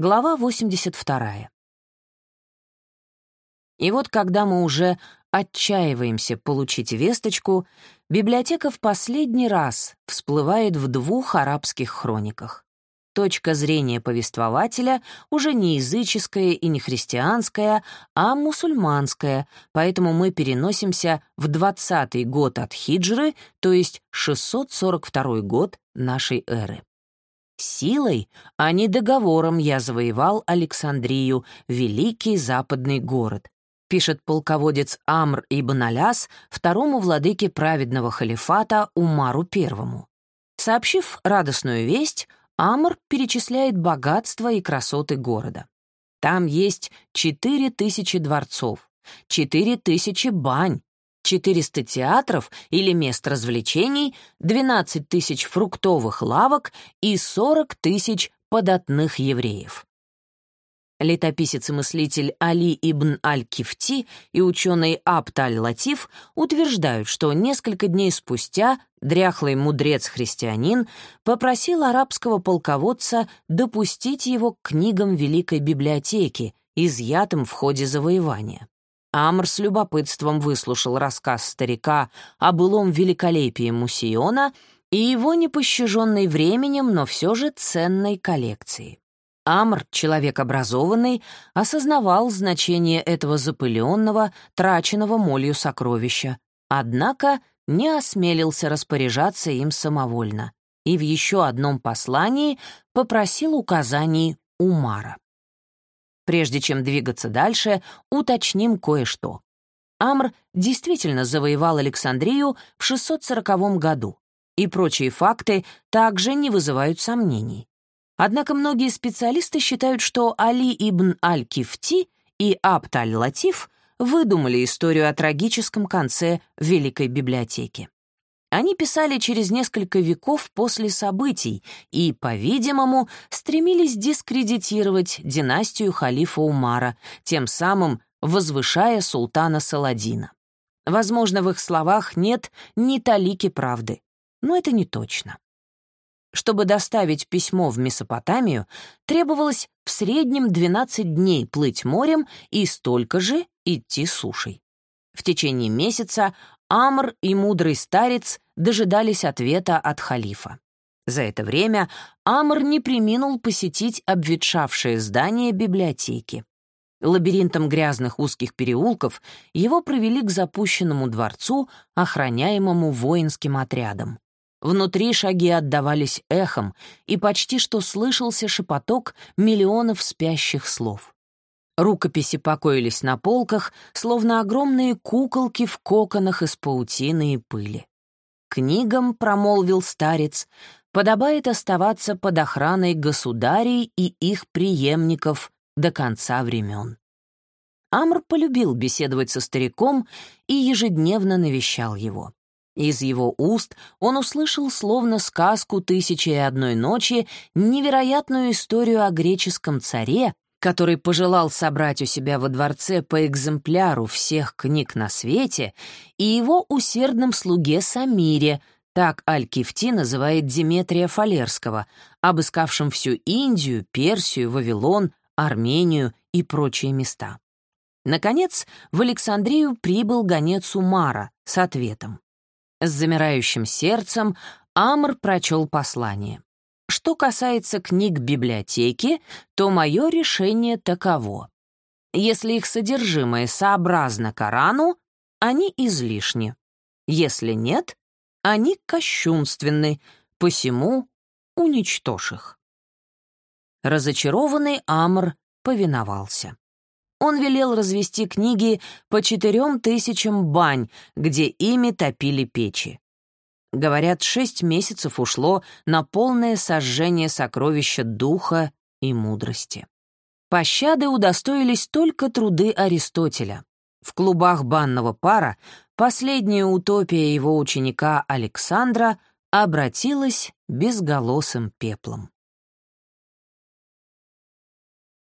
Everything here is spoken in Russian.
Глава 82. И вот когда мы уже отчаиваемся получить весточку, библиотека в последний раз всплывает в двух арабских хрониках. Точка зрения повествователя уже не языческая и не христианская, а мусульманская, поэтому мы переносимся в 20-й год от хиджры, то есть 642 год нашей эры. Силой, а не договором я завоевал Александрию, великий западный город, пишет полководец Амр ибн Аляс второму владыке праведного халифата Умару I. Сообщив радостную весть, Амр перечисляет богатства и красоты города. Там есть четыре тысячи дворцов, четыре тысячи бань, 400 театров или мест развлечений, 12 тысяч фруктовых лавок и 40 тысяч податных евреев. Летописец и мыслитель Али ибн Аль-Кифти и ученый Абт Аль-Латиф утверждают, что несколько дней спустя дряхлый мудрец-христианин попросил арабского полководца допустить его к книгам Великой библиотеки, изъятым в ходе завоевания. Амр с любопытством выслушал рассказ старика о былом великолепии Мусиона и его непощаженной временем, но все же ценной коллекции. Амр, человек образованный, осознавал значение этого запыленного, траченного молью сокровища, однако не осмелился распоряжаться им самовольно и в еще одном послании попросил указаний Умара. Прежде чем двигаться дальше, уточним кое-что. Амр действительно завоевал Александрию в 640 году, и прочие факты также не вызывают сомнений. Однако многие специалисты считают, что Али ибн Аль-Кифти и Абт аль-Латиф выдумали историю о трагическом конце Великой библиотеки. Они писали через несколько веков после событий и, по-видимому, стремились дискредитировать династию халифа Умара, тем самым возвышая султана Саладина. Возможно, в их словах нет ни талики правды, но это не точно. Чтобы доставить письмо в Месопотамию, требовалось в среднем 12 дней плыть морем и столько же идти сушей. В течение месяца Амр и мудрый старец дожидались ответа от халифа. За это время Амр не приминул посетить обветшавшее здание библиотеки. Лабиринтом грязных узких переулков его провели к запущенному дворцу, охраняемому воинским отрядом. Внутри шаги отдавались эхом, и почти что слышался шепоток миллионов спящих слов. Рукописи покоились на полках, словно огромные куколки в коконах из паутины и пыли. «Книгам», — промолвил старец, — «подобает оставаться под охраной государей и их преемников до конца времен». Амр полюбил беседовать со стариком и ежедневно навещал его. Из его уст он услышал словно сказку «Тысячи и одной ночи» невероятную историю о греческом царе, который пожелал собрать у себя во дворце по экземпляру всех книг на свете, и его усердном слуге Самире, так Аль-Кифти называет Диметрия Фалерского, обыскавшим всю Индию, Персию, Вавилон, Армению и прочие места. Наконец, в Александрию прибыл гонец Умара с ответом. С замирающим сердцем Амр прочел послание. Что касается книг библиотеки, то мое решение таково. Если их содержимое сообразно Корану, они излишни. Если нет, они кощунственны, посему уничтожь их. Разочарованный Амр повиновался он велел развести книги по четырем тысячам бань, где ими топили печи. Говорят, шесть месяцев ушло на полное сожжение сокровища духа и мудрости. Пощады удостоились только труды Аристотеля. В клубах банного пара последняя утопия его ученика Александра обратилась безголосым пеплом.